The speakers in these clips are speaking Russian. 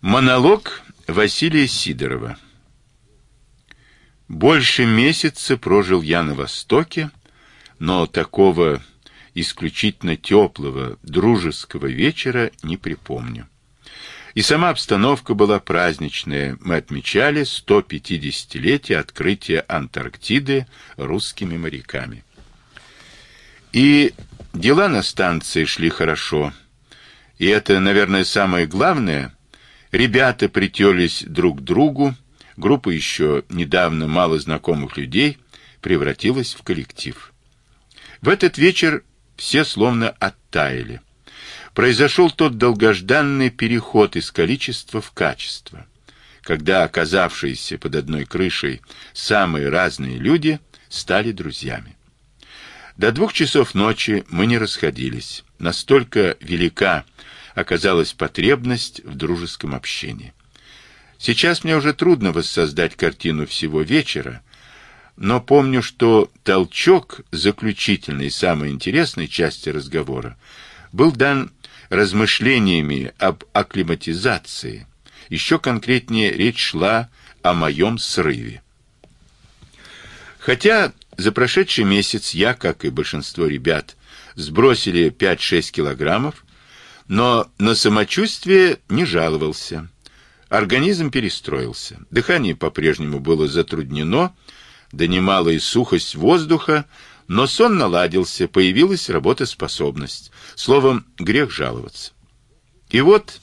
Монолог Василия Сидорова. Больше месяца прожил я на Востоке, но такого исключительно теплого, дружеского вечера не припомню. И сама обстановка была праздничная. Мы отмечали 150-летие открытия Антарктиды русскими моряками. И дела на станции шли хорошо. И это, наверное, самое главное – Ребята притерлись друг к другу, группа еще недавно мало знакомых людей превратилась в коллектив. В этот вечер все словно оттаяли. Произошел тот долгожданный переход из количества в качество, когда оказавшиеся под одной крышей самые разные люди стали друзьями. До двух часов ночи мы не расходились. Настолько велика оказалась потребность в дружеском общении. Сейчас мне уже трудно воссоздать картину всего вечера, но помню, что толчок заключительной, самой интересной части разговора был дан размышлениями об акклиматизации. Еще конкретнее речь шла о моем срыве. Хотя за прошедший месяц я, как и большинство ребят, сбросили 5-6 килограммов, но на самочувствие не жаловался. Организм перестроился. Дыхание по-прежнему было затруднено, да немалая сухость воздуха, но сон наладился, появилась работоспособность. Словом, грех жаловаться. И вот,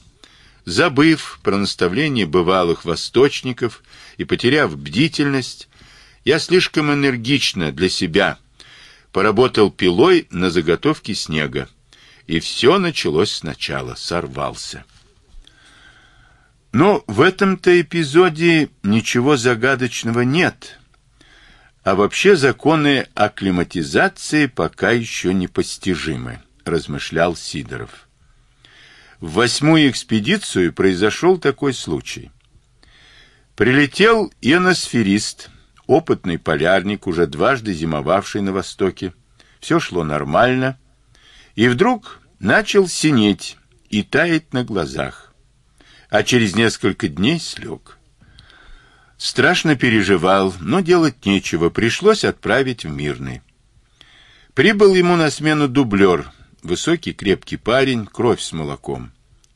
забыв про наставление бывалых восточников и потеряв бдительность, я слишком энергично для себя поработал пилой на заготовке снега и все началось сначала, сорвался. Но в этом-то эпизоде ничего загадочного нет. А вообще законы акклиматизации пока еще непостижимы, размышлял Сидоров. В восьмую экспедицию произошел такой случай. Прилетел ионосферист, опытный полярник, уже дважды зимовавший на Востоке. Все шло нормально, и вдруг начал синеть и таять на глазах, а через несколько дней слег. Страшно переживал, но делать нечего, пришлось отправить в Мирный. Прибыл ему на смену дублер, высокий крепкий парень, кровь с молоком,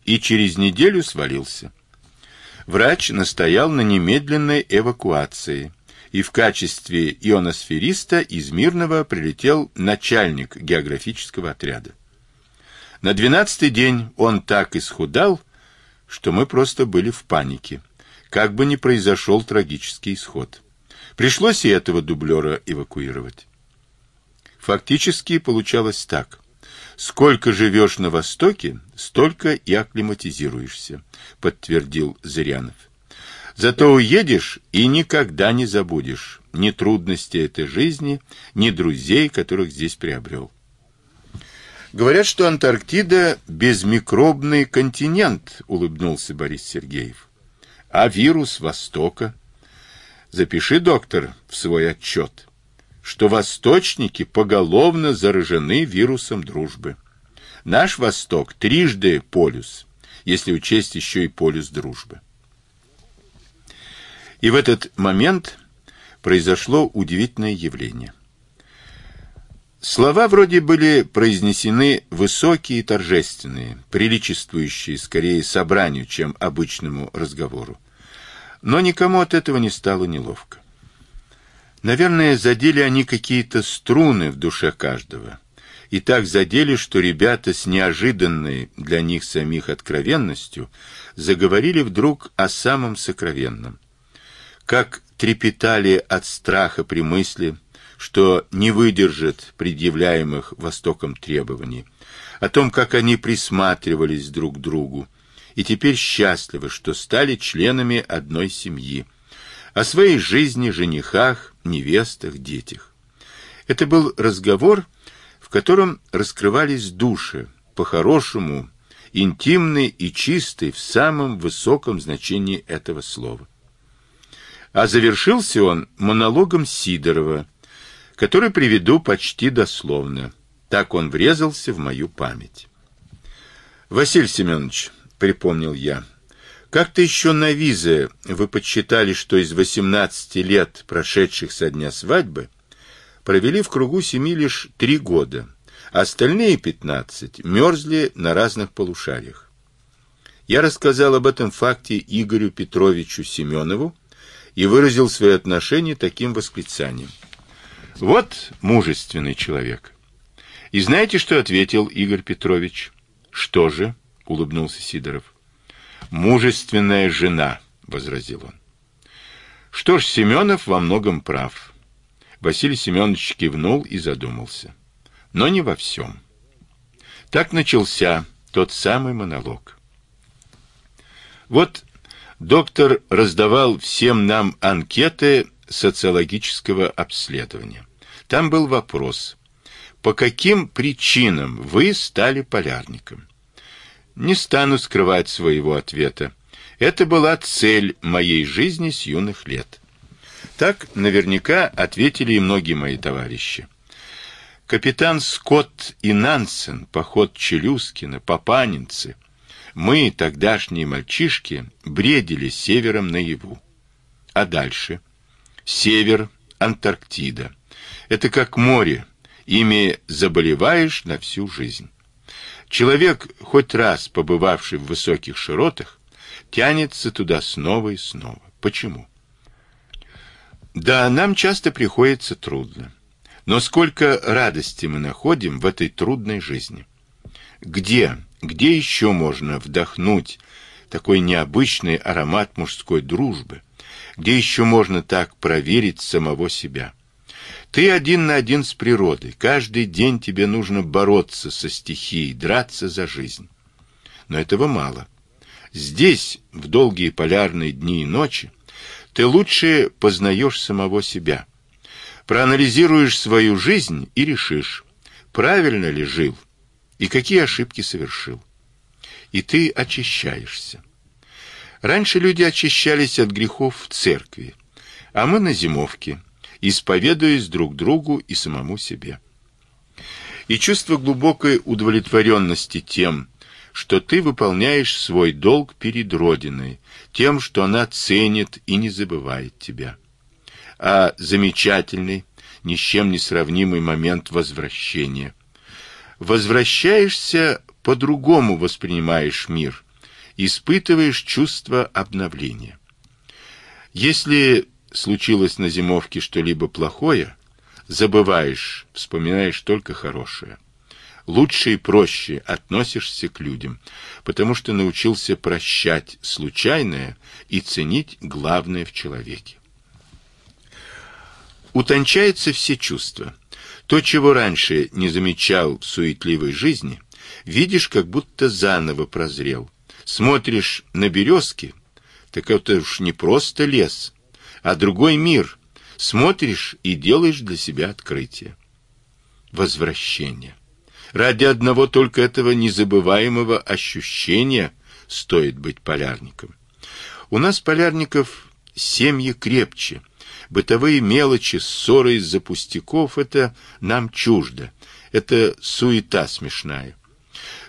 и через неделю свалился. Врач настоял на немедленной эвакуации, и в качестве ионосфериста из Мирного прилетел начальник географического отряда. На двенадцатый день он так исхудал, что мы просто были в панике, как бы ни произошел трагический исход. Пришлось и этого дублера эвакуировать. Фактически получалось так. Сколько живешь на Востоке, столько и акклиматизируешься, подтвердил Зырянов. Зато уедешь и никогда не забудешь ни трудностей этой жизни, ни друзей, которых здесь приобрел. Говорят, что Антарктида безмикробный континент, улыбнулся Борис Сергеев. А вирус Востока? Запиши, доктор, в свой отчет, что восточники поголовно заражены вирусом дружбы. Наш Восток трижды полюс, если учесть еще и полюс дружбы. И в этот момент произошло удивительное явление. Слова вроде были произнесены высокие и торжественные, приличествующие скорее собранию, чем обычному разговору. Но никому от этого не стало неловко. Наверное, задели они какие-то струны в душе каждого. И так задели, что ребята с неожиданной для них самих откровенностью заговорили вдруг о самом сокровенном. Как трепетали от страха при мысли, что не выдержит предъявляемых Востоком требований, о том, как они присматривались друг к другу, и теперь счастливы, что стали членами одной семьи, о своей жизни, женихах, невестах, детях. Это был разговор, в котором раскрывались души, по-хорошему, интимный и чистый в самом высоком значении этого слова. А завершился он монологом Сидорова, который приведу почти дословно. Так он врезался в мою память. Василий Семенович, припомнил я, Как-то еще на визе вы подсчитали, что из 18 лет, прошедших со дня свадьбы, провели в кругу семьи лишь три года, а остальные 15 мерзли на разных полушариях. Я рассказал об этом факте Игорю Петровичу Семенову и выразил свое отношение таким восклицанием. Вот мужественный человек. И знаете, что ответил Игорь Петрович? Что же? улыбнулся Сидоров. Мужественная жена, возразил он. Что ж, Семенов во многом прав. Василий Семенович кивнул и задумался. Но не во всем. Так начался тот самый монолог. Вот доктор раздавал всем нам анкеты социологического обследования. Там был вопрос, по каким причинам вы стали полярником? Не стану скрывать своего ответа. Это была цель моей жизни с юных лет. Так наверняка ответили и многие мои товарищи. Капитан Скотт и Нансен, поход Челюскина, Папанинцы. Мы, тогдашние мальчишки, бредили севером наяву. А дальше? Север, Антарктида. Это как море, ими заболеваешь на всю жизнь. Человек, хоть раз побывавший в высоких широтах, тянется туда снова и снова. Почему? Да, нам часто приходится трудно. Но сколько радости мы находим в этой трудной жизни. Где, где еще можно вдохнуть такой необычный аромат мужской дружбы? Где еще можно так проверить самого себя? Ты один на один с природой. Каждый день тебе нужно бороться со стихией, драться за жизнь. Но этого мало. Здесь, в долгие полярные дни и ночи, ты лучше познаешь самого себя. Проанализируешь свою жизнь и решишь, правильно ли жил и какие ошибки совершил. И ты очищаешься. Раньше люди очищались от грехов в церкви, а мы на зимовке исповедуясь друг другу и самому себе. И чувство глубокой удовлетворенности тем, что ты выполняешь свой долг перед Родиной, тем, что она ценит и не забывает тебя. А замечательный, ни с чем не сравнимый момент возвращения. Возвращаешься, по-другому воспринимаешь мир, испытываешь чувство обновления. Если случилось на зимовке что-либо плохое, забываешь, вспоминаешь только хорошее. Лучше и проще относишься к людям, потому что научился прощать случайное и ценить главное в человеке. Утончаются все чувства. То, чего раньше не замечал в суетливой жизни, видишь, как будто заново прозрел. Смотришь на березки, так это уж не просто лес, а другой мир. Смотришь и делаешь для себя открытие. Возвращение. Ради одного только этого незабываемого ощущения стоит быть полярником. У нас полярников семьи крепче. Бытовые мелочи, ссоры из-за пустяков это нам чуждо. Это суета смешная.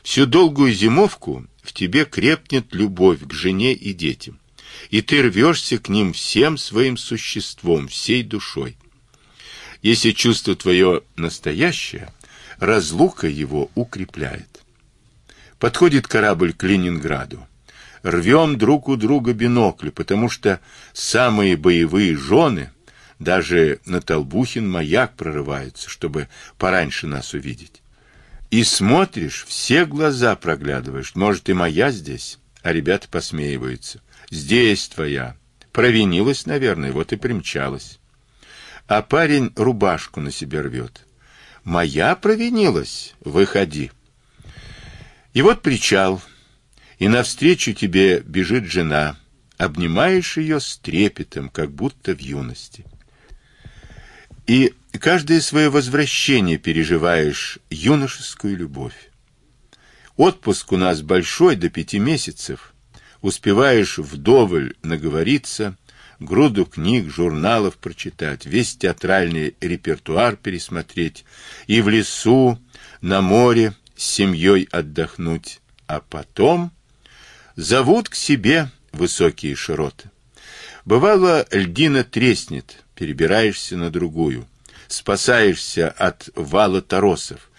Всю долгую зимовку в тебе крепнет любовь к жене и детям и ты рвешься к ним всем своим существом, всей душой. Если чувство твое настоящее, разлука его укрепляет. Подходит корабль к Ленинграду. Рвем друг у друга бинокли, потому что самые боевые жены даже на Толбухин маяк прорываются, чтобы пораньше нас увидеть. И смотришь, все глаза проглядываешь. Может, и моя здесь, а ребята посмеиваются. Здесь твоя. Провинилась, наверное, вот и примчалась. А парень рубашку на себе рвет. Моя провинилась. Выходи. И вот причал. И навстречу тебе бежит жена. Обнимаешь ее с трепетом, как будто в юности. И каждое свое возвращение переживаешь юношескую любовь. Отпуск у нас большой, до пяти месяцев успеваешь вдоволь наговориться, груду книг, журналов прочитать, весь театральный репертуар пересмотреть и в лесу, на море с семьей отдохнуть, а потом зовут к себе высокие широты. Бывало, льдина треснет, перебираешься на другую, спасаешься от вала торосов.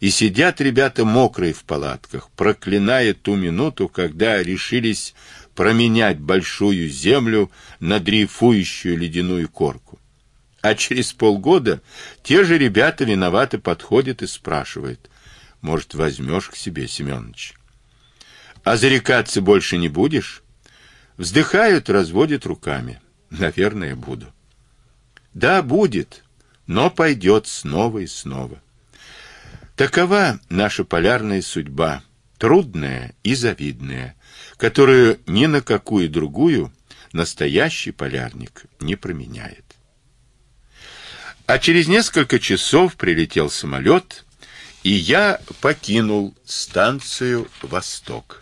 И сидят ребята мокрые в палатках, проклиная ту минуту, когда решились променять большую землю на дрейфующую ледяную корку. А через полгода те же ребята виноваты подходят и спрашивают, может, возьмешь к себе, Семенович? А зарекаться больше не будешь? Вздыхают, разводят руками. Наверное, буду. Да, будет, но пойдет снова и снова. Такова наша полярная судьба, трудная и завидная, которую ни на какую другую настоящий полярник не променяет. А через несколько часов прилетел самолет, и я покинул станцию «Восток».